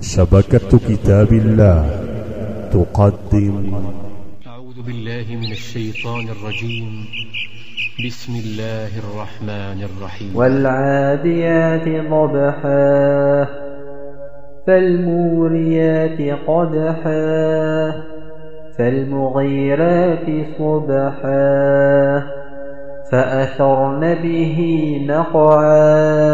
شبكة كتاب الله تقدم. أعوذ بالله من الشيطان الرجيم. بسم الله الرحمن الرحيم. والعاديات ضبحا فالموريات قدحا فالمغيرات صبحا فأثرن به نقعا.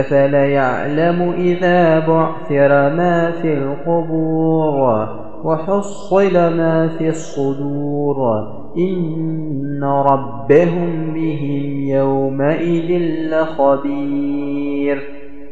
أفلا يعلم إذا بعثر ما في القبور وحصل ما في الصدور إن ربهم بهم يومئذ لخبير